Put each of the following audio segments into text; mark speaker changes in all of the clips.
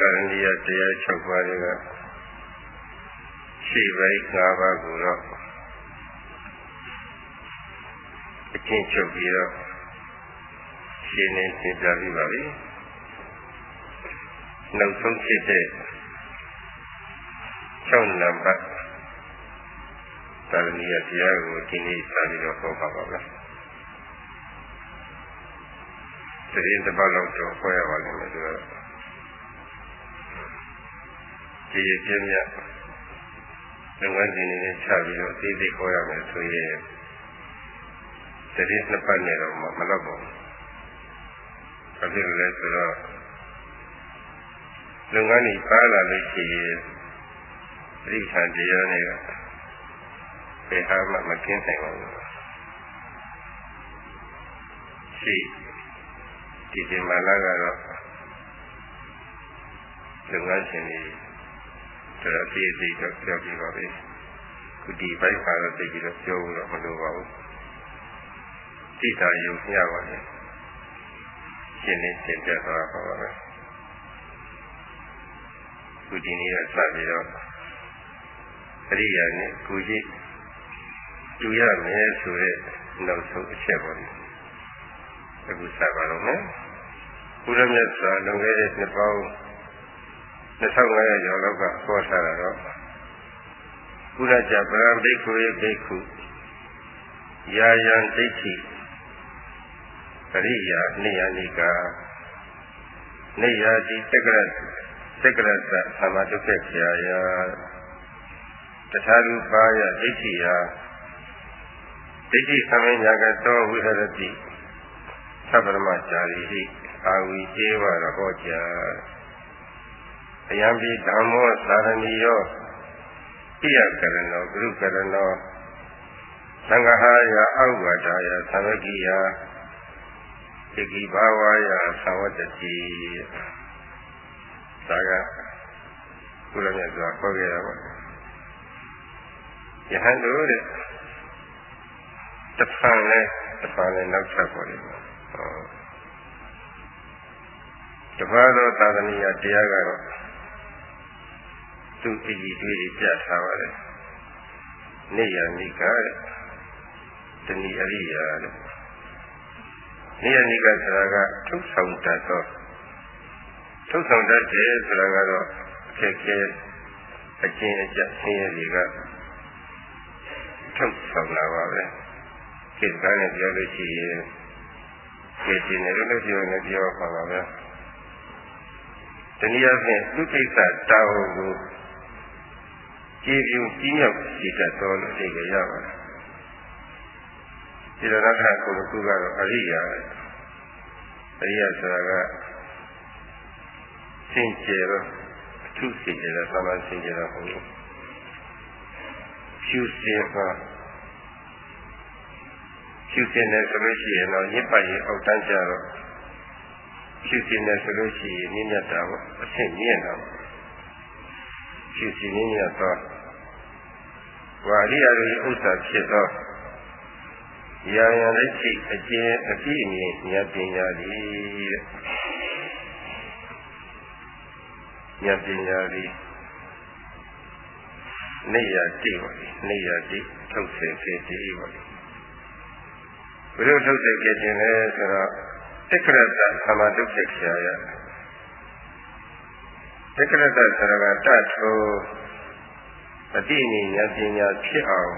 Speaker 1: ကရဏီယတရား6ပါးတွေကရှိပိုင်း5ပါးကိုတော့အချင်းချုပ်ပြီးတော့ရှင်းနေသင်ပြပြီးပါပြီနောက်ဆုံးဖြစ်တဲ့6နံပါတ်ကရဏီယတရားကိုဒီနေ့စပြီးတော့ဟောပါပါမယ်တရင်တစ်ပတ်လောက်တော့ဟောရပါလိမ့်မယ်ဆိုတော့ ဒီရပြင်းမြတ်လုပ်ငန်းရှင်တွေနဲ့ချပြီးတော့သိသိဟောရမယ်ဆိုရင်တရင်နှစ်ပတ်နဲ့တော့မလောက်ပါဘူး။ဘာဖြစ်လို့လဲဆိုတော့လုပ်ငန်းကြီးပါလာလို့ရှိရင်ပြိဿတရားတွေကဘယ်ဟာမှမကင်းနိုင်ပါဘူး။ရှိဒီဒီမာလာကတော့လုပ်ငန်းရှင်တွေ တော်တော်ပြည့်စုံတော့ပြောပြပါပဲခုဒီဘိုက်ခါတော့သိပြီးတော့ပြောလို့တော့မလိုပါဘူးတိတာယုံရပါလေရှင်းနေသင်ပြသွားပါပါမယ်ခုဒီနေ့ကစပြီးတော့အရိယာနဲ့ကိုကြီးတူရမယ်ဆိုတဲ့နောက်ဆုံးအချက်ပါလေအခုစပါတော့မယ်ဘုရားမြတ်စွာလွန်ခဲ့တဲ့နှစ်ပေါင်း 2500ကျော်လောက်ကဟောထားတာတော့ဘုရားကြပရံဘိက္ခုရေဘိက္ခုယာယံဒိဋ္ဌိပရိယာနိယနိကာနေယာတိတက္ကရတက္ကရသသမတုခေခရာယတထာရူပါယဒိဋ္ဌိယဒိဋ္ဌိသမညာကသောဝိဟရတိသဗ္ဗရမចាရီဟိအာဝီဧဝရဟောကြာအ ယံပိဓမ္မောသာရဏီယောပိယကရဏောဂရုကရဏောသံဃဟာယအောက်ဝါဒာယသံဝကိယတိကိဘာဝါယသံဝတ္တိဒါကကုလမြတ်စွာခေါ်ခဲ့တာပေါ့ယဟန်တို့တဲ့တဖန်လဲတဖန်လဲနောက်ချက်ပေါ်တယ်ပေါ့တပါးသောသာသနိယတရားကတော့ သူအည်တွေပြထားပါတယ်နေရနိကတဲ့တဏီအရိယာတဲ့နေရနိကဆိုတာကထုတ်ဆောင်တတ်သောထုတ်ဆောင်တတ်တယ်ဆိုတာကတော့အခက်ခဲအကျဉ်းအကျဆင်းရဲတွေကထုတ်ဆောင်လာပါပဲကိစ္စနဲ့ပြောလို့ရှိရင်ကျေကျင်တယ်လို့ပြောနေပြောပါပါပဲတနည်းအားဖြင့်သူကိစ္စတာဝန်ကို ကြည်ပြူကြီးမြောက်ကြည်တတ်တော်လို့အဓိပ္ပာယ်ရပါတယ်ဒီလိုနောက်ထပ်ကိုယ်ကူကတော့အရိယာအရိယာဆိုတာကစင်ကြယ်တော့အထုစင်ကြယ်တော့သာမန်စင်ကြယ်တော့ဟုတ်ဘူးဖြူစင်ပါဖြူစင်တယ်ဆိုလို့ရှိရင်တော့ရစ်ပတ်ရင်အောက်တန်းကြတော့ဖြူစင်တယ်ဆိုလို့ရှိရင်မြင့်မြတ်တာပေါ့အဆင့်မြင့်တာပေါ့ ဖြူစင်မြင့်မြတ်သောဝါရိယတို့ဥစ္စာဖြစ်သောရာယံလက်ရှိအကျဉ်အပြည့်အမြင်ဉာဏ်ပညာသည်ဉာဏ်ပညာသည်နေရတိပါလေနေရတိထုတ်ဆင်ဖြစ်တည်ပါလေဘုရားထုတ်ဆင်ဖြစ်ခြင်းလဲဆိုတော့တက္ကရတသမတုခေခရာယ တက္ကရတဆိုတာကတတ်ထိုးအတိအမြင်ဉာဏ်ပညာဖြစ်အောင်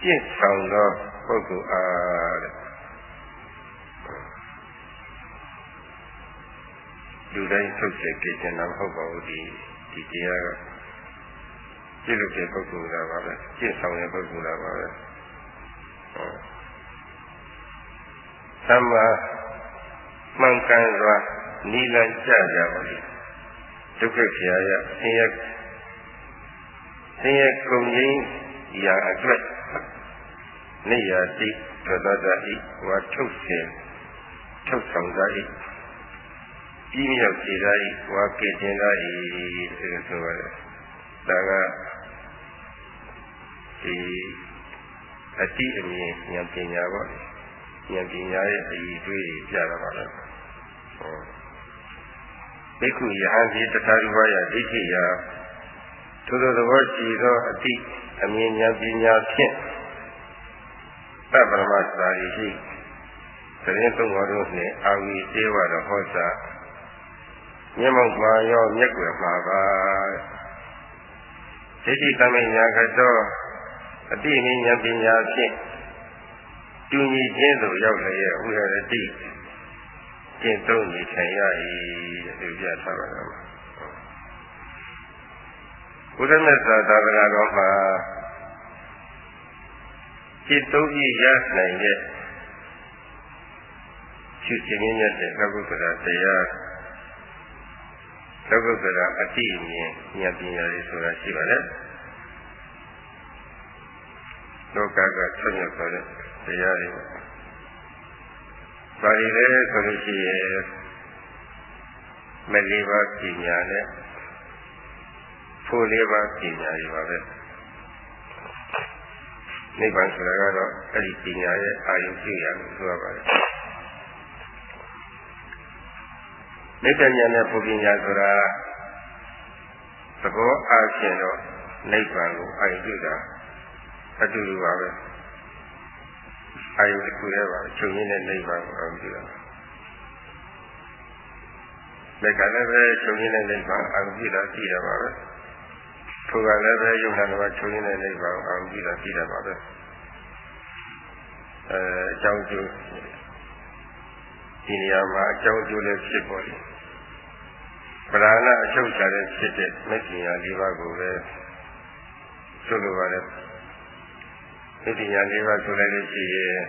Speaker 1: ပြည့်ဆောင်သောပုဂ္ဂိုလ်အားတဲ့လူတိုင်းထုတ်ချက်ကြည့်နေတာမဟုတ်ပါဘူးဒီဒီတရားကပြည့်လို့တဲ့ပုဂ္ဂိုလ်ကပါပဲပြည့်ဆောင်တဲ့ပုဂ္ဂိုလ်ကပါပဲသမ္မာမှန်ကန်စွာ နိလန်ကြကြပါလိဒုက္ခခရာယဆင်းရဲဆင်းရဲကုန်ရင်းရာအတွက်နေရာတိသတ္တတဤဝါထုတ်စင်ထုတ်ဆောင်သာဤပြီးမြောက်ခြေသာဤဝါကေတင်သာဤဆိုဆိုရတယ်ဒါကဒီအတိအမြင်ဉာဏ်ပညာပေါ့ဉာဏ်ပညာရဲ့အည်တွေးပြတာပါလားဟော ဘိက္ခုယဟန်ကြီးတထာရူပယဒိဋ္ဌိယထိုလိုသဘောရှိသောအတိအမြင်ဉာဏ်ပညာဖြင့်သဗ္ဗမသာရိရှိသတင်းသုံးပါးတို့နှင့်အာဝီသေးဝတော်ဟောစာမျက်မှောက်မှာရောမျက်ွယ်မှာပါဒိဋ္ဌိသမိညာကတော့အတိအမြင်ဉာဏ်ပညာဖြင့်တူညီခြင်းသို့ရောက်လျက်ဝိရတိ ကျင့်သုံးနေထိုင်ရ၏တဲ့ဒီပြထားပါတော့ဘုရားမြတ်စွာသာသနာတော်မှာจิตသုံးဤရနိုင်တဲ့ရှုခြင်းမြတ်တဲ့လောကုတ္တရာတရားလောကုတ္တရာအတိအမြင်ဉာဏ်ပညာတွေဆိုတာရှိပါလေလောကကဆွညဆိုတဲ့တရားတွေ ပါဠိလဲဆိုလို့ရှိရင်မလေးပါးပညာနဲ့ဖို့လေးပါးပညာတွေပါပဲနိဗ္ဗာန်ဆိုတာကတော့အဲ့ဒီပညာရဲ့အာယုပြုရလို့ဆိုရပါတယ်နိဗ္ဗာန်ဉာဏ်နဲ့ပုပ္ပညာဆိုတာသဘောအားဖြင့်တော့နိဗ္ဗာန်ကိုအာယုပြုတာအတူတူပါပဲ အာယုတစ်ခုတည်းပါချုပ်ရင်းတဲ့နိဗ္ဗာန်ကိုအာယုပြုတာဒါကလည်းပဲချုပ်ရင်းတဲ့နိဗ္ဗာန်အာယုပြုတာကြည့်ရပါပဲထိုကလည်းပဲယုံနာတော်ချုပ်ရင်းတဲ့နိဗ္ဗာန်အာယုပြုတာကြည့်ရပါပဲအဲအကြောင်းကျိုးဒီနေရာမှာအကြောင်းကျိုးလည်းဖြစ်ပေါ်တယ်ပဓာနာအချုပ်ချတဲ့ဖြစ်တဲ့မဂ္ဂင်ညာ၄ပါးကိုပဲဆိုလိုပါတယ် မဂ္ဂင်ညာ၄ပါးဆိုလိုက်လို့ရှိရင်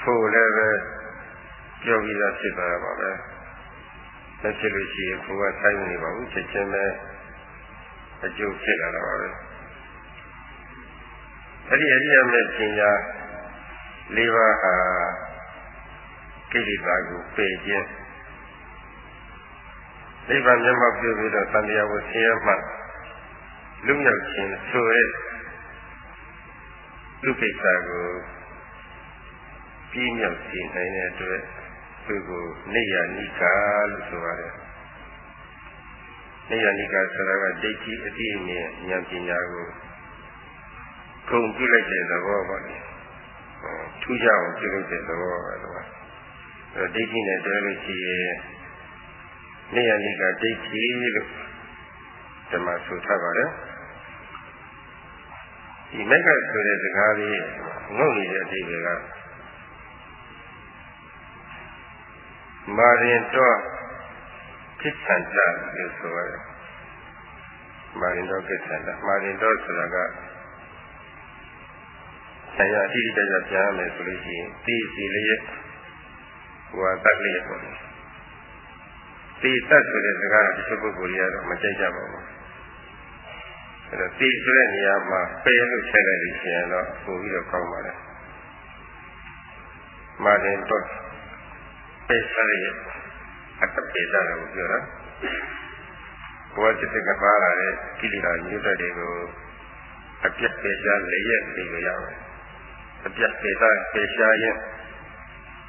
Speaker 1: ထိုလည်းပဲပြောပြီးသားဖြစ်သွားပါပဲမဖြစ်လို့ရှိရင်ကိုယ်ကဆိုင်နေပါဘူးချက်ချင်းပဲအကျိုးဖြစ်လာတာပါပဲအဲ့ဒီအရိယာမဲ့ပညာ၄ပါးဟာကိလေသာကိုပယ်ခြင်းနိဗ္ဗာန်မျက်မှောက်ပြုပြီးတော့သံဃာဝဆင်းရဲမှလူမြောက်ခြင်းဆိုရဲ လူကိစ္စကိုပြီးမြောက်စေနိုင်တဲ့အတွက်သူကိုနေယနိကာလို့ဆိုရတယ်နေယနိကာဆိုတာကဒိဋ္ဌိအတိအမြင်ဉာဏ်ပညာကိုခုံပြုလိုက်တဲ့သဘောပါလေထူးခြားအောင်ပြုလုပ်တဲ့သဘောပါတော့အဲဒိဋ္ဌိနဲ့တွဲလို့ရှိရင်နေယနိကဒိဋ္ဌိလို့ဓမ္မဆိုထားပါတယ် ဒီမက်ကဆိုတဲ့စကားလေးငုံနေတဲ့အဓိပ္ပာယ်ကမာရင်တော့ကိစ္ဆန္တလို့ဆိုရတယ်မာရင်တော့ကိစ္ဆန္တမာရင်တော့ဆိုတာကဆရာအတိအကျပြန်ရမယ်ဆိုလို့ရှိရင်သိစီလျက်ဟိုကတတ်လျက်ပေါ့လေသိတတ်ဆိုတဲ့စကားတချို့ပုဂ္ဂိုလ်တွေကတော့မကြိုက်ကြပါဘူး အဲတော့သိဆိုတဲ့နေရာမှာပယ်လို့ထည့်လိုက်လို့ရှိရင်တော့ပိုပြီးတော့ကောင်းပါလေမာရင်တော့ပယ်စားရဲ့အတ္တပေတာကိုပြောတာဘောจิตကပါလာတဲ့ကိလေသာညွတ်တဲ့တွေကိုအပြတ်ပေရှားလည်းရဲ့နေရရမယ်အပြတ်ပေတာပေရှားရဲ့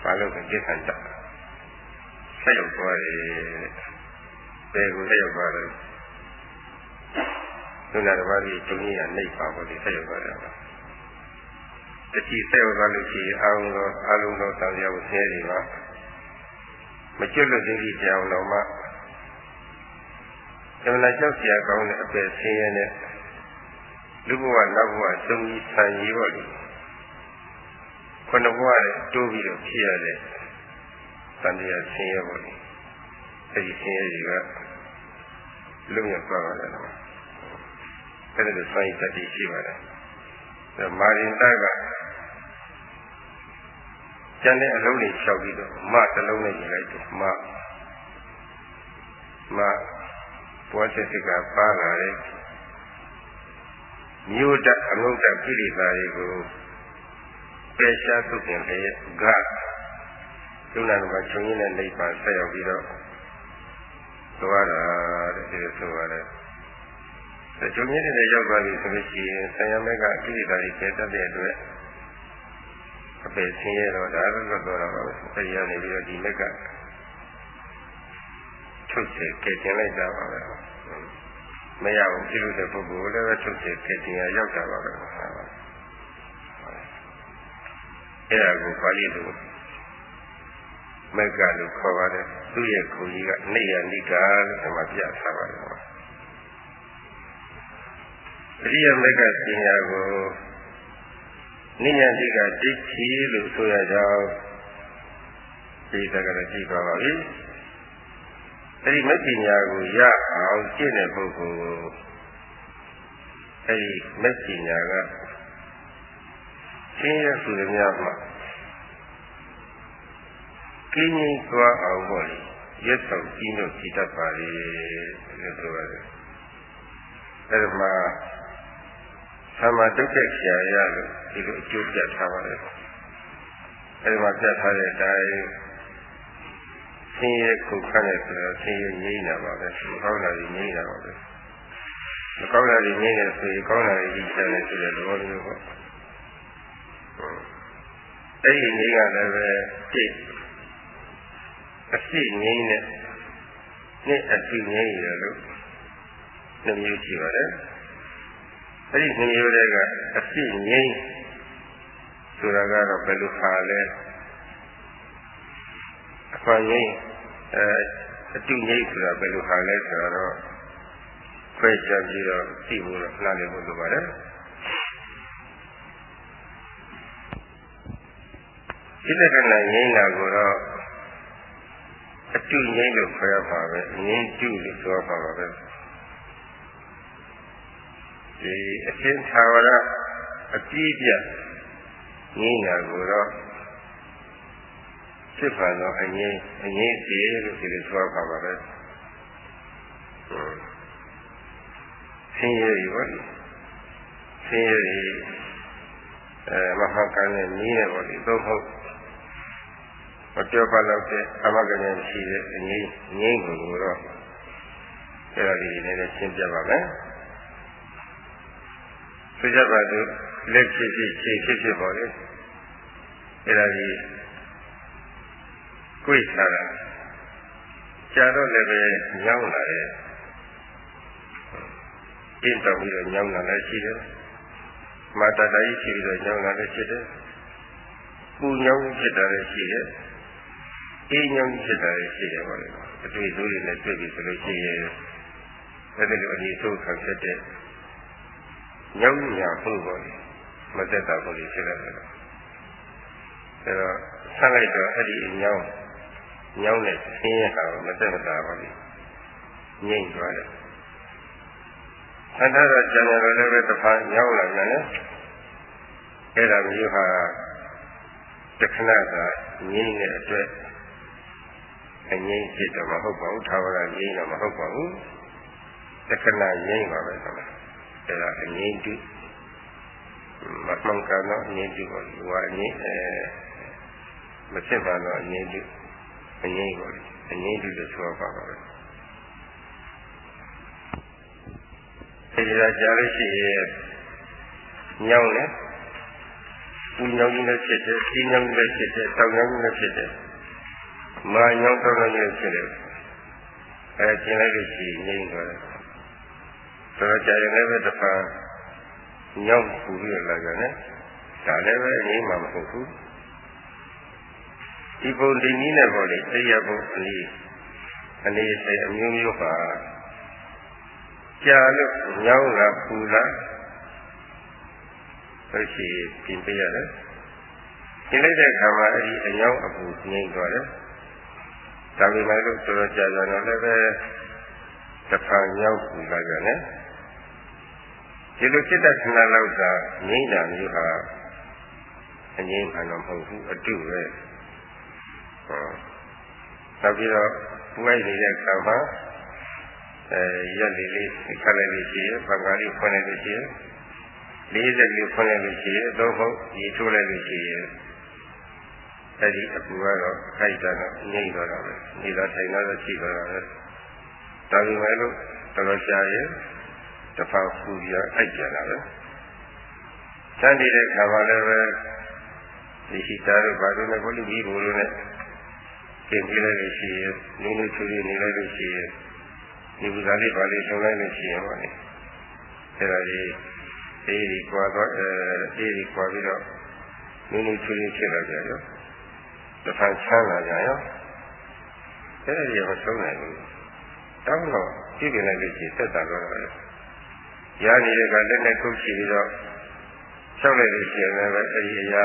Speaker 1: ဘာလို့ကိစ္စံတာဆက်ရောက်သွားတယ်ဘယ်ကိုဆက်ရောက်သွား လဲသုနာတစ်ပါးကြီးတုံးကြီးကနေပါဖို့ဒီဆက်ရောက်သွားတယ်တတိဆက်ရောက်သွားလို့ရှိရင်အာရုံတော်အာရုံတော်တောင်ရောက်ဆဲနေပါမကျွတ်လို့သိပြီးကြောင်တော်မှအမှန်ကြောက်စရာကောင်းတဲ့အပယ်ဆင်းရဲနဲ့လူဘဝနောက်ဘဝသုံးပြီးဆံရည်ပေါ့လေခုနဘဝနဲ့တိုးပြီးတော့ဖြစ်ရတဲ့တန်တရားဆင်းရဲပေါ့လေအဲဒီဆင်းရဲတွေကလုံရသွားပါတယ်နော် အဲဒီလိုစိုင်းတတိရှိပါတယ်အဲမာရင်တကကျန်တဲ့အလုံးတွေလျှောက်ပြီးတော့မတစ်လုံးနဲ့ညီလိုက်တယ်မမဘောစစ်စစ်ကပါလာတယ်မြို့တအငုတ်တကိလေသာတွေကိုပယ်ရှားသုတ်တင်လေဂယုံနာကခြုံရင်းတဲ့နိဗ္ဗာန်ဆက်ရောက်ပြီးတော့သွားတာတဲ့ဒီလိုဆိုရတယ်။ ခြုံရင်းတဲ့ရောက်သွားပြီဆိုလို့ရှိရင်ဆံရမဲကအကိလေသာတွေပယ်တတ်တဲ့အတွက်အပယ်ဆင်းရဲတော့ဒါလည်းလွတ်သွားတာပါပဲ။အဲဒီကနေပြီးတော့ဒီမက်ကချုပ်ချယ်ကဲတင်လိုက်တာပါပဲမရဘူးပြုလို့တဲ့ပုဂ္ဂိုလ်လည်းပဲချုပ်ချယ်ကဲတင်ရရောက်တာပါပဲအဲ့ဒါကိုပါဠိလိုမက်ကလို့ခေါ်ပါတယ်သူ့ရဲ့ကိုကြီးကနေယနိကာလို့ဒီမှာပြထားပါတယ် အရိယမက်ကပညာကိုနိယတိကဒိဋ္ဌိလို့ဆိုရကြောင်းဒီသက်ကလည်းကြည့်ပါပါပြီအဲဒီမပညာကိုရအောင်ကျင့်တဲ့ပုဂ္ဂိုလ်ကိုအဲဒီမပညာကရှင်းရဆိုရများမှာကင်းကြီးသွားအောင်ပေါ့လေရက်ဆောင်ကြီးလို့ကြည်တတ်ပါလေလို့ဆိုရတယ်အဲဒီမှာ သမဒုက္ခဆရာရလို့ဒီလိုအကျိုးပြထားပါတယ်အဲဒီမှာပြထားတဲ့အတိုင်းဆင်းရဲခုခန့်နေဆိုတော့ဆင်းရဲငြိမ်းတာပါပဲကောင်းတာကြီးငြိမ်းတာပါပဲမကောင်းတာကြီးငြိမ်းနေဆိုရင်ကောင်းတာကြီးချမ်းနေဆိုတဲ့သဘောမျိုးပေါ့အဲ့ဒီငြိမ်းကလည်းပဲကြည့်အရှိငြိမ်းနဲ့နဲ့အရှိငြိမ်းရလို့နှမျိုးရှိပါတယ် အဲ့ဒီနှမျိုးတွေကအရှိငြိမ်းဆိုတာကတော့ဘယ်လိုခါလဲအခွင့်ငြိမ်းအဲအတုငြိမ်းဆိုတာဘယ်လိုခါလဲဆိုတော့ခွဲခြားပြီးတော့သိဖို့တော့နားလည်ဖို့လိုပါတယ်ဒီလက္ခဏာငြိမ်းတာကိုတော့အတုငြိမ်းလို့ခေါ်ရပါပဲငြိမ်းတုလို့ပြောပါပါပဲ ဒီအရှင်းသာဝရအပြည့်ပြငြိမ်းတာကိုတော့ဖြစ်ပါတော့အငြိမ်းအငြိမ်းစီလို့ဒီလိုပြောပါပါပဲဆင်းရဲရောဆင်းရဲအဲမဟာကံနဲ့နီးတယ်ပေါ့ဒီသုံးဟုတ်မပြောပါတော့တဲ့အမဂ္ဂဉာဏ်ရှိတဲ့အငြိမ်းငြိမ်းကိုတော့အဲ့ဒါလေးနည်းနည်းရှင်းပြပါမယ် ဆိုကြပါစို့လက်ဖြစ်ဖြစ်ခြေဖြစ်ဖြစ်ပေါ့လေအဲ့ဒါကြီးကိုယ်စားတာကြာတော့လည်းပဲညောင်းလာတယ်ပြင်းတော့ပြီးတော့ညောင်းလာလည်းရှိတယ်မာတတကြီးရှိပြီးတော့ညောင်းလာလည်းရှိတယ်ပူညောင်းဖြစ်တာလည်းရှိတယ်အေးညောင်းဖြစ်တာလည်းရှိတယ်ပေါ့လေအတွေ့အကြုံတွေနဲ့တွေ့ပြီဆိုလို့ရှိရင်အဲ့ဒီလိုအရေးဆုံးခံဖြစ်တဲ့ ညောင်းညာမှုပေါ့လေမသက်တာပေါ့လေဖြစ်တယ်အဲ့တော့ဆက်လိုက်တော့အဲ့ဒီညောင်းညောင်းတဲ့ဆင်းရဲဟာမသက်မသာပါဘူးငြိမ့်သွားတယ်ဆန္ဒတော့ကျန်တယ်လည်းပဲတစ်ခါညောင်းလာတယ်နော်အဲ့ဒါမျိုးဟာတခဏကငြိမ့်တဲ့အတွက်အငြိမ့်ဖြစ်တော့မဟုတ်ပါဘူးထာဝရငြိမ့်တော့မဟုတ်ပါဘူးတခဏငြိမ့်ပါပဲဆိုတော့ အဲ့ဒါအငြိမ့်တုမမှန်ကန်တော့အငြိမ့်တုကိုဒီကအငြိမ့်အဲမဖြစ်ပါတော့အငြိမ့်တုအငြိမ့်ကိုအငြိမ့်တုလို့ဆိုပါပါပဲအဲဒီကကြားလို့ရှိရင်ညောင်းတယ်ပူညောင်းကြီးလည်းဖြစ်တယ်စီညောင်းကြီးလည်းဖြစ်တယ်တောင်ညောင်းကြီးလည်းဖြစ်တယ်မာညောင်းတောင်ညောင်းကြီးလည်းဖြစ်တယ်အဲကျင်လိုက်လို့ရှိရင်ငြိမ့်သွားတယ် ဆိုတော့ကြာရင်လည်းပဲတစ်ခါညောင်းပူပြီးလာကြတယ်ဒါလည်းပဲအငြိမ့်မှာမဟုတ်ဘူးဒီပုံဒီနည်းနဲ့ပေါ့လေအရိယဘုအနည်းအနေစေအမျိုးမျိုးပါကြာလို့ညောင်းလာပူလာဆိုရှိပြင်ပေးရတယ်ပြင်လိုက်တဲ့အခါမှာအဲ့ဒီအညောင်းအပူငြိမ့်သွားတယ်ဒါပေမဲ့လို့ဆိုတော့ကြာကြာတော့လည်းပဲတစ်ခါညောင်းပူလာကြတယ် ဒီလိုစိတ်တခဏလောက်သာငြိမ့်တာမျိုးဟာအငြိမ့်ခံတော့မဟုတ်ဘူးအတုပဲဟောနောက်ပြီးတော့ပူလိုက်နေတဲ့အခါမှာအဲရက်လေးလေးခက်လိုက်လို့ရှိရင်ဘာသာလေးဖွင့်လိုက်လို့ရှိရင်လေးစက်လေးဖွင့်လိုက်လို့ရှိရင်တော့ဟုတ်ရေထိုးလိုက်လို့ရှိရင်အဲ့ဒီအပူကတော့အခိုက်အတန့်တော့ငြိမ့်တော့တာပဲနေတော့ထိုင်တော့ရှိတော့တာပဲဒါပေမဲ့လို့တော်တော်ကြာရင် တစ်ဖက်ပူပြီးတော့အိုက်ကြတာပဲစမ်းနေတဲ့ခါမှလည်းပဲဒီရှိတာတို့ဘာလို့လဲဘုလိပြီးဘူးလို့နဲ့ကင်ပြလိုက်လို့ရှိရင်နင်းလို့ချူရနေလိုက်လို့ရှိရင်ဒီဥစားလေးပါလေးဆုံးလိုက်လို့ရှိရင်ပါလေအဲ့ဒါကြီးအေးဒီကွာတော့အေးဒီကွာပြီးတော့နင်းလို့ချူရဖြစ်လာကြရောတစ်ခါချမ်းလာကြရောအဲ့ဒါကြီးမဆုံးနိုင်ဘူးတောင်းတော့ကြည့်ပြလိုက်လို့ရှိရင်သက်သာတော့တယ် ရားနေတဲ့ကလက်နဲ့ခုတ်ချပြီးတော့လျှောက်လိုက်လို့ရှိရင်လည်းအဲ့ဒီအရာ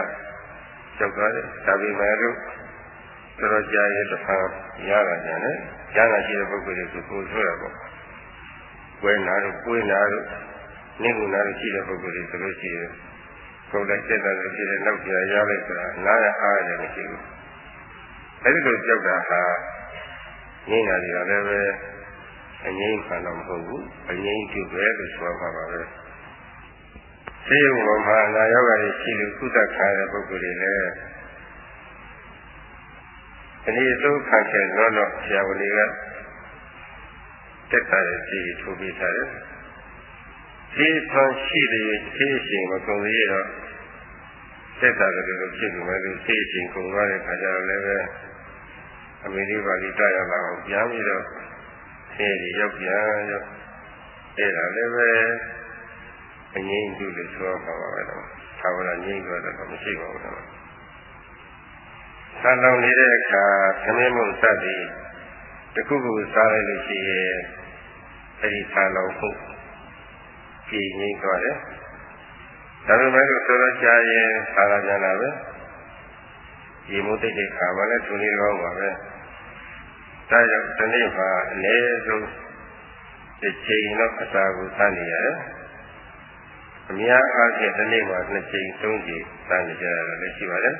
Speaker 1: ကြောက်သွားတယ်ဒါပေမဲ့လို့တော်တော်ကြာရင်တစ်ခါရတာကြတယ်ရတာရှိတဲ့ပုဂ္ဂိုလ်တွေကကိုယ်ဆိုရပေါ့ဝဲနာတို့ပွေးနာတို့နိဂုဏတို့ရှိတဲ့ပုဂ္ဂိုလ်တွေဆိုလို့ရှိရင်ကိုယ်လိုက်တက်တာလို့ရှိတဲ့နောက်ကြာရလိုက်ဆိုတာနားရအားရမရှိဘူးအဲဒီလိုကြောက်တာဟာငိမ့်တာတွေကလည်းပဲ အငိမ့်ခံတော့မဟုတ်ဘူးအငိမ့်ပြုပဲလို့ဆိုပါပါပဲသေယုံပေါ်မှာနာယောဂါတွေရှိလို့ကုသခါတဲ့ပုဂ္ဂိုလ်တွေလည်းဒီသို့ခံခဲ့တော့တော့ဆရာဝန်တွေကတက်တာရဲ့ကြည့်ထိုးပေးထားတယ်ဒီဆွမ်းရှိတဲ့သိရှင်မကုန်ရတော့တက်တာကလေးလိုဖြစ်နေမယ်လို့သိရှင်ကုန်သွားတဲ့ခါကျတော့လည်းပဲအမေရိကန်လိတရလာအောင်ပြန်ပြီးတော့ ဆင်းရဲရောက်ပြန်ရောက်အဲ့ဒါလည်းပဲအငြိမ့်ပြုလို့ဆိုပါပါပဲတော့သာဝရငြိမ့်တော့တော့မရှိပါဘူးတော့ဆံလောင်နေတဲ့အခါသမင်းမှုစသည်တခုခုစားလိုက်လို့ရှိရင်အဲဒီဆံလောင်မှုကြည်ငြိမ့်သွားတယ်ဒါပေမဲ့လို့ဆိုတော့ကြာရင်သာလာပြန်လာပဲရေမိုးတိတ်တဲ့ခါမှလည်းသူနေကောင်းပါပဲ ဒါကြောင့်ဒီနေ့မှာအနည်းဆုံးတစ်ချိန်တော့အစာကိုစားနေရတယ်အများအားဖြင့်ဒီနေ့မှာနှစ်ချိန်သုံးချိန်စားနေကြရတာလည်းရှိပါတယ်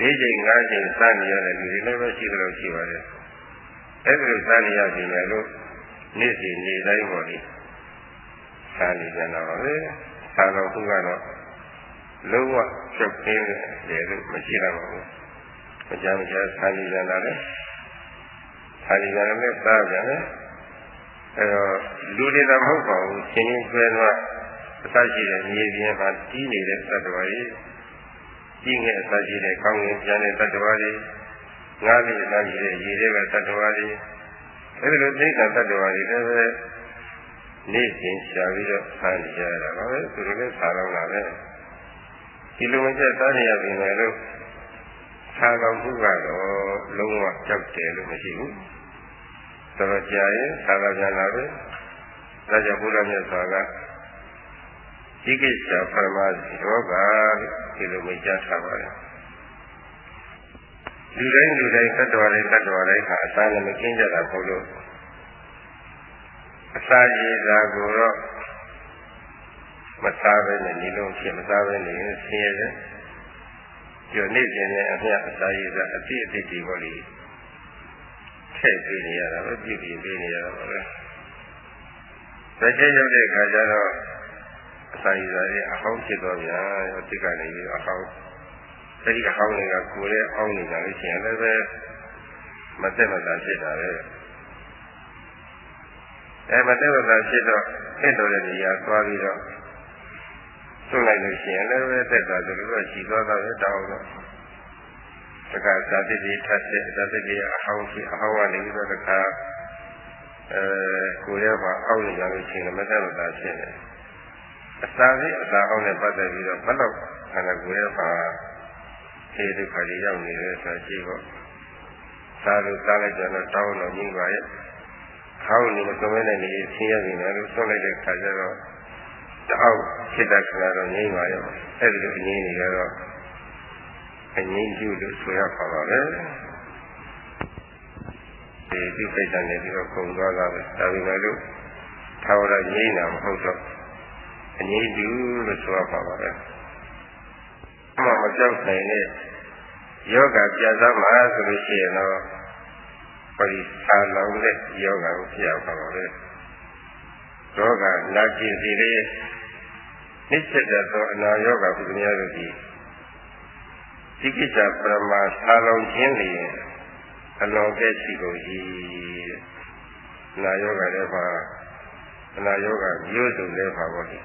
Speaker 1: လေးချိန်ငါးချိန်စားနေရတဲ့လူတွေလည်းပဲရှိတယ်လို့ရှိပါတယ်အဲ့ဒီလိုစားနေရပြီလေလို့နေ့စဉ်နေ့တိုင်းပေါ်လေစားနေကြတာပါပဲစားတော့ခုကတော့လုံးဝချုပ်ကင်းတယ်လို့မရှိတော့ပါဘူးမကြမ်းမကြစားနေကြတာလေ စားနေကြတယ်လည်းစားကြတယ်အဲ့တော့လူတွေတော့မဟုတ်ပါဘူးရှင်ရင်ကျွဲတော့အစရှိတဲ့မြေပြင်မှာတီးနေတဲ့သတ္တဝါတွေကြီးငယ်အစရှိတဲ့ကောင်းကင်ပြန်တဲ့သတ္တဝါတွေငါးပြီးအစရှိတဲ့ရေတွေကသတ္တဝါတွေအဲဒီလိုသိက္ခာသတ္တဝါတွေလည်းပဲနေ့စဉ်ရှားပြီးတော့ဆန်းနေကြရတာပါပဲသူတို့လည်းဆာတော့လာပဲဒီလိုမကျက်သားနေရပြီမယ်လို့ဆာတော်မှုကတော့လုံးဝကြောက်တယ်လို့မရှိဘူး တော်တော်ကြာရင်ဆာတော်ပြန်လာပဲဒါကြောင့်ဘုရားမြတ်စွာကဒီကိစ္စပရမဇီရောဂါဒီလိုမိတ်ကြထားပါတယ်လူတိုင်းလူတိုင်းတ attva တိုင်းတ attva တိုင်းဟာအစာနဲ့မကင်းကြတာပေါ့လို့အစာရည်သာကိုတော့မစားဘဲနဲ့ဒီလိုဖြစ်မစားဘဲနေရင်ဆင်းရဲတယ်ဒီနေ့ကျင်နဲ့အမြတ်အစာရည်သာအတိအတိဒီပေါ့လေ ထည့်ပေးနေရတာပဲပြည့်ပြည့်ပေးနေရတာပါပဲဒါချင်းရောက်တဲ့အခါကျတော့အစာရည်သာတွေအဟောင်းဖြစ်တော့ဗျာဒီကနေပြီးအဟောင်းအဲဒီအဟောင်းတွေကကိုယ်ရဲ့အောင်းနေကြလို့ရှိရင်လည်းပဲမသက်မသာဖြစ်တာပဲအဲမသက်မသာဖြစ်တော့ဖြစ်တော်တဲ့နေရာသွားပြီးတော့သွတ်လိုက်လို့ရှိရင်လည်းပဲသက်သာတယ်လို့ရှိသွားတာပဲတောင်းတော့ တခါဇာတိတိထပ်တဲ့ဇာတိတိအဟောင်းဖြစ်အဟောင်းကနေပြီးတော့တခါအဲကိုယ်ရဲ့မှာအောင်းနေကြလို့ရှိရင်မသက်မသာဖြစ်တယ်အစာလေးအစာအောင်းနဲ့ပတ်သက်ပြီးတော့ဘယ်တော့ခန္ဓာကိုယ်ရဲ့မှာဒီဒုက္ခတွေရောက်နေတယ်ဆိုကြည့်ပေါ့စားလို့စားလိုက်ကြတော့တောင်းတော့ကြီးပါရဲ့ခေါင်းနေမစုံမဲ့နေဆင်းရဲနေတယ်လို့ဆွလိုက်တဲ့ခါကျတော့တောက်ဖြစ်တဲ့ခါတော့ငြိမ့်ပါရဲ့အဲ့ဒီလိုအငြိမ့်နေကြတော့ အငြိမ့်ပြုလို့ဆိုရပါပါပဲဒီဒီစိတ်ကနေပြီးတော့ကုန်သွားတာပဲဒါပေမဲ့လို့သာဝရငြိမ့်တာမဟုတ်တော့အငြိမ့်ပြုလို့ဆိုရပါပါပဲမှမကြောက်နိုင်တဲ့ယောဂပြတ်သားမှာဆိုလို့ရှိရင်တော့ပရိသာလောင်တဲ့ယောဂကိုဖြစ်အောင်ပါပါပဲ။ယောဂနာကျင်စီလေးနိစ္စတသောအနာယောဂဘုရားတို့ဒီ ဒီကိစ္စပရမသာလောင်ခြင်းလျင်အလောကဲရှိကုန်၏။နာယောဂလည်းပါအနာယောဂမျိုးစုံလည်းပါပါလိ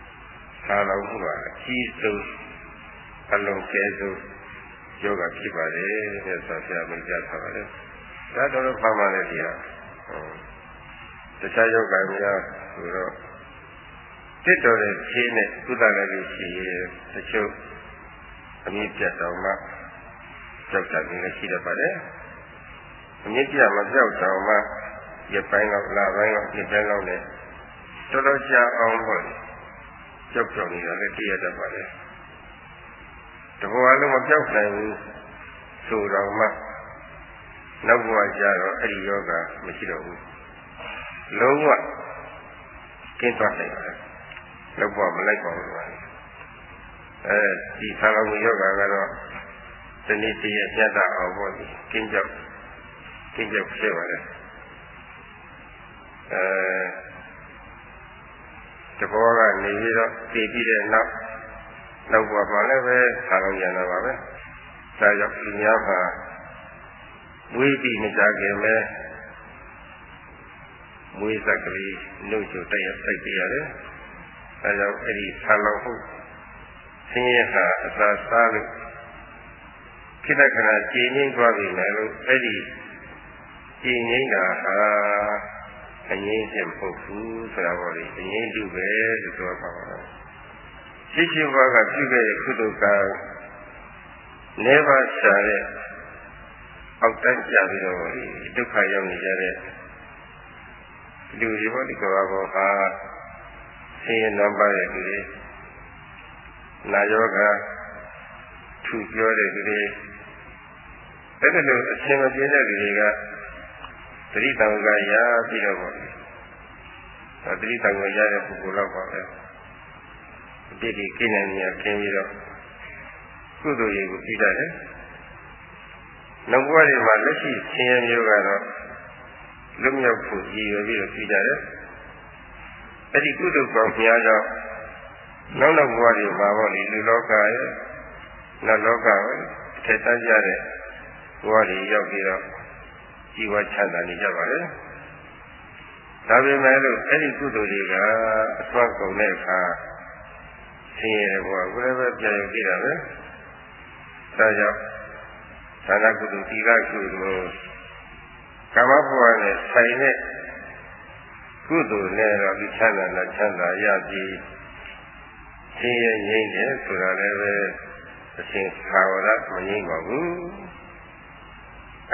Speaker 1: ။သာလောင်မှုကအကြီးဆုံးအလုံးကဲဆုံးရယောဂဖြစ်ပါတယ်တဲ့ဆိုဆရာမိတ်ကြထားပါတယ်ဒါတော့ဖာမှလည်းဒီဟာတခြားယောဂများဆိုတော့တစ်တော်တဲ့ခြေနဲ့သုတလည်းလို့ရှိရင်တချို့ အမြင့်ပြတ်တော်မှကြောက်တာလည်းရှိတတ်ပါတယ်အမြင့်ပြတ်မကြောက်တော်မှရပိုင်းလောက်လာပိုင်းလောက်ဒီပိုင်းလောက်နဲ့တော်တော်ကြာအောင်ပေါ့ကြောက်ကြောက်နေတာလည်းသိရတတ်ပါတယ်တဘောအလုံးမကြောက်နိုင်ဘူးဆိုတော့မှနောက်ဘဝကျတော့အဲ့ဒီယောဂမရှိတော့ဘူးလုံးဝကင်းသွားနိုင်ပါတယ်လောက်ဘဝမလိုက်ပါဘူးကွာ အဲဒီသာလဝယောဂကတော့ဒီနေ့တည်းရညတ်တာအောင်ပေါ့ဒီကင်းကြောက်ကင်းကြောက်ဖြစ်ပါတယ်အဲတဘောကနေပြီးတော့တည်ပြီးတဲ့နောက်နောက်ဘဝမှာလည်းပဲသာလုံးရတာပါပဲဒါကြောင့်ဒီများမှာဝိတိမကြခင်ပဲမွေးစက်ကလေးနှုတ်ချိုတိုက်ရစိုက်ပြရတယ်။အဲကြောင့်အဲ့ဒီဆံလောင်မှု ဆင်းရဲဟာအသာစားလို့ခိတ္တခဏကြည်ငိမ့်သွားပြီလေလို့အဲ့ဒီကြည်ငိမ့်တာဟာအငြိမ့်ခြင်းမဟုတ်ဘူးဆိုတာပေါ့လေအငြိမ့်တုပဲလို့ပြောပါတော့ရှိရှိဘကပြုခဲ့တဲ့ကုသိုလ်ကနေပါရှာတဲ့အောက်တန်းကြပြီးတော့ဒုက္ခရောက်နေကြတဲ့လူတွေပေါ့ဒီကဘာပေါ်ဟာဆင်းရဲနံပါတ်ရဲ့လူတွေ နာယောဂထူပြောတဲ့လူတွေအဲ့ဒါလိုအရှင်မပြေတဲ့လူတွေကသတိတံကရပြီးတော့ပေါ့သတိတံကရတဲ့ပုဂ္ဂိုလ်တော့ပါပဲအပြစ်တွေကိနေနေရခင်းပြီးတော့ကုသိုလ်တွေကိုပြီးတတ်တယ်နောက်ဘဝတွေမှာလက်ရှိဆင်းရဲမျိုးကတော့လွတ်မြောက်ဖို့ရည်ရွယ်ပြီးတော့ပြီးကြတယ်။အဲ့ဒီကုသိုလ်ကောင်းများကြောင့် နောက်နောက်ဘဝတွေမှာပေါ့လေလူလောကရဲ့နတ်လောကရဲ့ထက်တန်းကြတဲ့ဘဝတွေရောက်ပြီးတော့ជីវချမ်းသာနေကြပါလေ။ဒါပေမဲ့လို့အဲ့ဒီကုသိုလ်တွေကအစွမ်းကုန်တဲ့အခါဆင်းရဲတဲ့ဘဝကိုလည်းပဲပြန်ရောက်ကြည့်တာပဲ။ဒါကြောင့်သာသကုသိုလ်ဒီကကုသိုလ်ကာမဘဝနဲ့ဆိုင်တဲ့ကုသိုလ်နဲ့တော့ဒီချမ်းသာနဲ့ချမ်းသာရပြီး ရှင်းရငြိမ့်တယ်ဆိုတာလည်းပဲအရှင်သာဝရမငြိမ့်ပါဘူး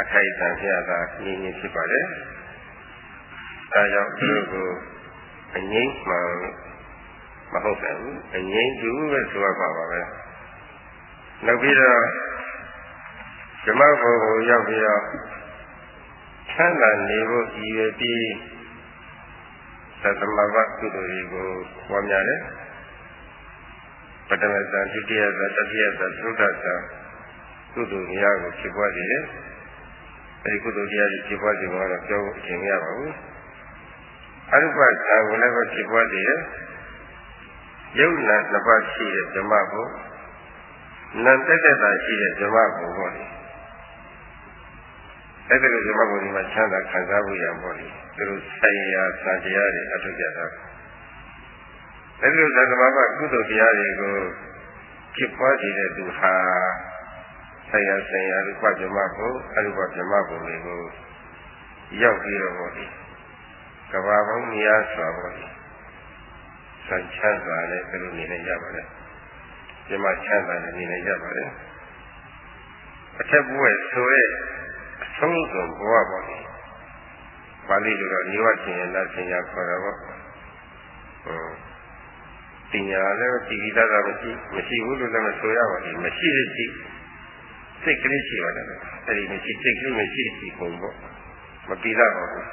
Speaker 1: အခိုက်အတန့်ပြတာငြိမ့်ငြိမ့်ဖြစ်ပါလေဒါကြောင့်ဒီကိုအငြိမ့်မှမဟုတ်တယ်ဘူးအငြိမ့်သူပဲဆိုရပါပါပဲနောက်ပြီးတော့ဓမ္မဘုံကိုရောက်ပြီးတော့ချမ်းသာနေဖို့ရည်ရွယ်ပြီးသတ္တမဘကုသိုလ်တွေကိုပွားများတယ် ပထမဇန်ဒုတိယဇန်တတိယဇန်သုဒ္ဓဇန်ကုသိုလ်များကိုဖြစ်ပွားနေတယ်အဲဒီကုသိုလ်တရားတွေဖြစ်ပွားခြင်းကတော့ပြောဖို့အချိန်မရပါဘူးအရုပဇန်ကိုလည်းပဲဖြစ်ပွားနေတယ်ယုတ်နာနှစ်ပါးရှိတဲ့ဓမ္မဘုနံတက်တက်တာရှိတဲ့ဓမ္မဘုပေါ့လေအဲ့ဒါလိုဓမ္မဘုံဒီမှာချမ်းသာခံစားဖို့ရပေါ့လေသူတို့ဆိုင်ရာစာတရားတွေအထုကြတာ အဲ့ဒီလိုသတ္တမဘကုသိုလ်တရားတွေကိုဖြစ်ပွားစေတဲ့သူဟာဆိုင်ရာဆိုင်ရာရူပဓမ္မဘုံအရူပဓမ္မဘုံတွေကိုရောက်ပြီးတော့ပေါ့လေကဘာပေါင်းများစွာပေါ့လေဆန့်ချမ်းသာနဲ့သူတို့နေနေကြပါလေဒီမှာချမ်းသာနေနေကြပါလေအထက်ဘဝဆိုတဲ့အဆုံးစွန်ဘဝပေါ့လေပါဠိလိုတော့နိဝရှင်ရဏဆင်ညာခေါ်တာပေါ့ဟုတ် ပညာလည်းဒီကိစ္စကမရှိမရှိဘူးလို့လည်းမဆိုရပါဘူးမရှိတဲ့ရှိစိတ်ကလေးရှိပါတယ်အဲဒီမရှိစိတ်ကလေးမရှိတဲ့ရှိပုံပေါ့မပြီးတော့ပါဘူး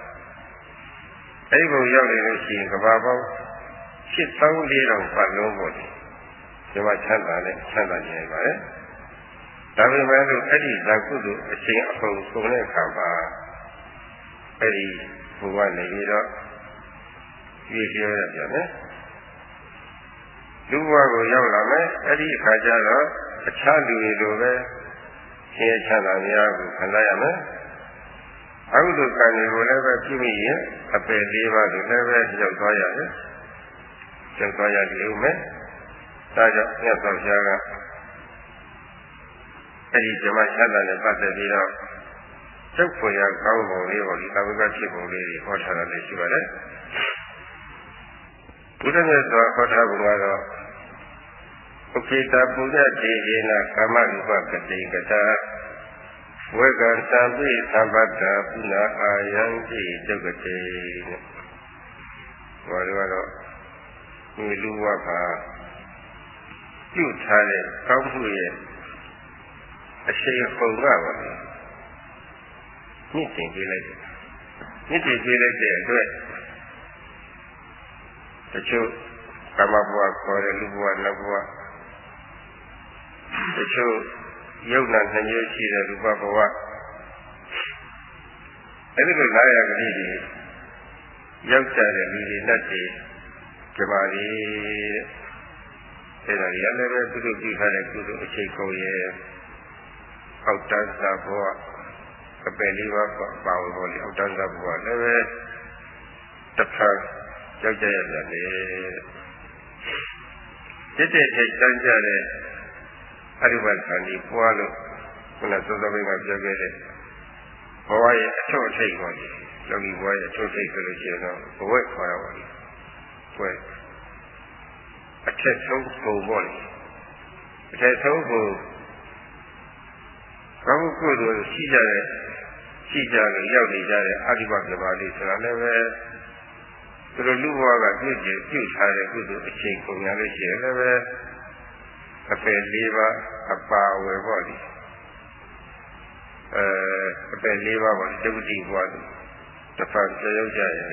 Speaker 1: အဲဒီပုံရောက်နေလို့ရှိရင်ကဘာပေါင်း7400ပတ်လုံးပေါ့လေဒီမှာချမ်းသာနဲ့ချမ်းသာနေပါလေဒါပေမဲ့လို့အဲ့ဒီဇာကုသိုလ်အချိန်အကုန်ဆုံးတဲ့အခါမှာအဲ့ဒီဘုရားနေပြီးတော့ကြည့်ပြောရပြန်တယ် လူဘဝကိုရောက်လာမယ်အဲ့ဒီအခါကျတော့အခြားလူတွေလိုပဲဆင်းရဲချမ်းသာများကိုခံစားရမယ်အကုသိုလ်ကံတွေကိုလည်းပဲပြုမိရင်အပယ်လေးပါးကိုလည်းပဲရောက်သွားရတယ်ရောက်သွားရပြီဦးမယ်ဒါကြောင့်မြတ်စွာဘုရားကအဲဒီဇမချမ်းသာနဲ့ပတ်သက်ပြီးတော့ကျုပ်ဖွယ်ရကောင်းပုံလေးပေါ်ဒီသာဝကဖြစ်ပုံလေးတွေဟောထားတာလည်းရှိပါတယ် ဘုရားမြတ်စွာဟောထားပုံကတော့ဥပိတာပုညတိယေနကာမရူပကတိကတာဝေကံသံပိသံပတ္တာပုနာအာယံတိဒုက္ကတိနဲ့ဘာလို့ကတော့ဒီလူဝတ်ပါပြုထားတဲ့ကောင်းမှုရဲ့အရှိန်ပုံကပါလေမြင့်တင်ပေးလိုက်တယ်မြင့်တင်ပေးလိုက်တဲ့အတွက် တချို့ကာမဘဝခေါ်တဲ့လူဘဝနတ်ဘဝတချို့ယုံနာနှမျိုးရှိတဲ့လူဘဘဝအဲဒီလိုလာရကလေးတွေရောက်ကြတဲ့လူတွေနဲ့တည်းကြပါလေတဲ့အဲဒါကြီးလည်းပဲသူတို့ပြီးထားတဲ့ကုသိုလ်အခြေကုန်ရဲ့အောက်တန်းစာဘဝအပယ်လေးပါးပါဝင်ပေါ်လေအောက်တန်းစာဘဝလည်းပဲတစ်ခါရော က်ကြရပြန်လေတဲ့တဲ့ထိတ်တန်းကြတဲ့အရိဘခန္ဒီပွားလို့ခုနစောစောပိုင်းကပြောခဲ့တဲ့ဘဝရဲ့အထွတ်အထိပ်ပါလေလောကီဘဝရဲ့အထွတ်အထိပ်ဆိုလို့ရှိရင်တော့ဘဝခေါ်ရပါလိမ့်ဘဝအထက်ဆုံးပုံပေါ့လေအထက်ဆုံးပုံဘာလို့ကိုယ်တို့ရှိကြတဲ့ရှိကြလို့ရောက်နေကြတဲ့အရိဘကဘာလေးဆိုတာလည်းပဲ သူတို့လူဘဝကပြုကျပြုထားတဲ့ကုသိုလ်အချိန်ကုန်ရလို့ရှိရင်လည်းပဲအပယ်လေးပါးအပါဝယ်ပေါ့လေအဲအပယ်လေးပါးပေါ့တဝတိဘဝတစ်ဖန်ကြောက်ကြရတယ်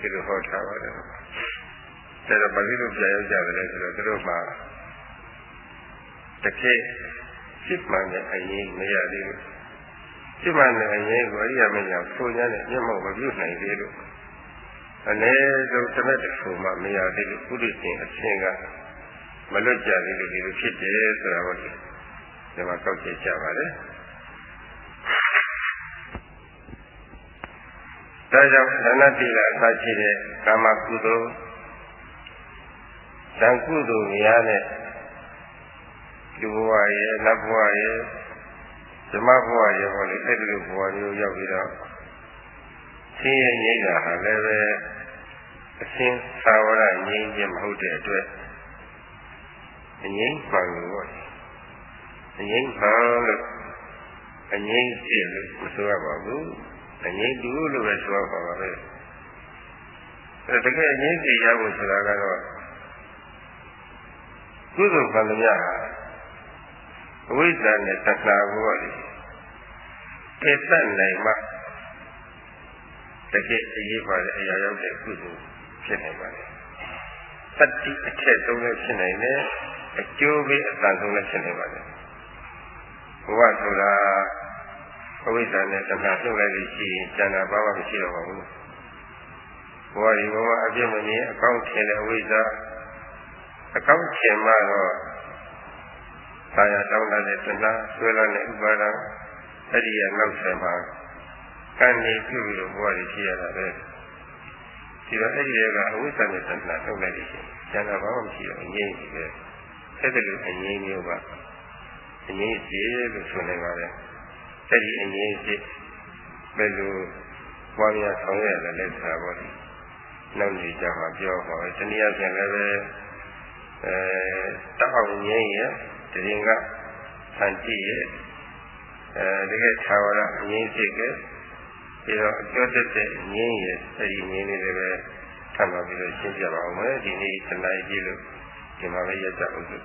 Speaker 1: ဒီလိုဟောထားပါတယ်ဒါတော့ဘာလို့ကြောက်ကြတယ်လဲဆိုတော့သူတို့မှာတစ်ခေတ်စစ်မှန်တဲ့အရင်မရသေးဘူးစစ်မှန်တဲ့အရင်ကိုအရိယာမညာပုံညာနဲ့မျက်မှောက်မပြုနိုင်သေးလို့ အ ਨੇ ဆုံးတစ်မဲ့တစ်ခုမှမရသေးလို့ပုရိသင်အချင်းကမလွတ်ကြသေးလို့ဒီလိုဖြစ်တယ်ဆိုတာကိုဒီမှာကောက်ချက်ကြပါလေဒါကြောင့်ဒါနတိကအစရှိတဲ့ကာမကုသိုလ်ဇံကုသိုလ်များနဲ့လူဘဝရဲ့နတ်ဘဝရဲ့ဓမ္မဘဝရဲ့ဟောလေအဲ့ဒီလိုဘဝမျိုးရောက်ပြီးတော့ ဆင်းရဲငြိမ်းတာဟာလည်းပဲအရှင်းသာဝရငြိမ်းခြင်းမဟုတ်တဲ့အတွက်အငိမ့်မှန်လို့ပေါ့အငိမ့်မှန်လို့အငိမ့်ပြည့်လို့မဆိုရပါဘူးအငိမ့်တူလို့ပဲဆိုရပါပါပဲအဲတကယ်အငိမ့်ပြည့်ရဖို့ဆိုတာကတော့ကုသိုလ်ကံမြတ်ဟာအဝိဇ္ဇာနဲ့တဏှာကိုပေါ့လေပြတ်တတ်နိုင်မှ တကယ်အရေးပါတဲ့အရာရောက်တဲ့ကုသိုလ်ဖြစ်နိုင်ပါတယ်တတိအထက်ဆုံးလည်းဖြစ်နိုင်တယ်အကျိုးပေးအတန်ဆုံးလည်းဖြစ်နေပါတယ်ဘဝဆိုတာအဝိဇ္ဇာနဲ့တဏှာလှုပ်လိုက်လို့ရှိရင်ကျန်တာဘာမှမရှိတော့ပါဘူးဘဝဒီဘဝအပြည့်မမြင်အကောင့်ထင်တဲ့အဝိဇ္ဇာအကောင့်ထင်မှတော့သာယာတောင်းတတဲ့တဏှာဆွဲလာတဲ့ဥပါဒံအဲ့ဒီရဲ့နောက်ဆက်မှာ ကံနေပြုပြီးတော့ဘဝကြီးရှိရတာပဲဒီတော့အဲ့ဒီကအဝိဇ္ဇာနဲ့တဏှာလှုပ်လိုက်လို့ရှိရင်ကျန်တာဘာမှမရှိတော့ငြိမ့်ပြီပဲအဲ့ဒါလိုအငြိမ်းမျိုးပါအငြိမ်းစီလို့ဆိုနေပါတယ်အဲ့ဒီအငြိမ်းစီဘယ်လိုပွားများဆောင်ရလဲလက်သာပါလိနောက်နေကြမှာပြောပါမယ်တနည်းအားဖြင့်လည်းပဲအဲတောက်အောင်ငြိမ်းရတရင်ကဆန်တိရအဲတကယ်သာဝရအငြိမ်းစိတ်က ပြီးတော့အကျိုးတက်တဲ့ငြိမ်းရအဲ့ဒီငြိမ်းလေးလည်းပဲထပ်မပြီးတော့ရှင်းပြပါအောင်မယ်ဒီနေ့တနားကြီးလို့ဒီမှာပဲရက်ကြအောင်လို့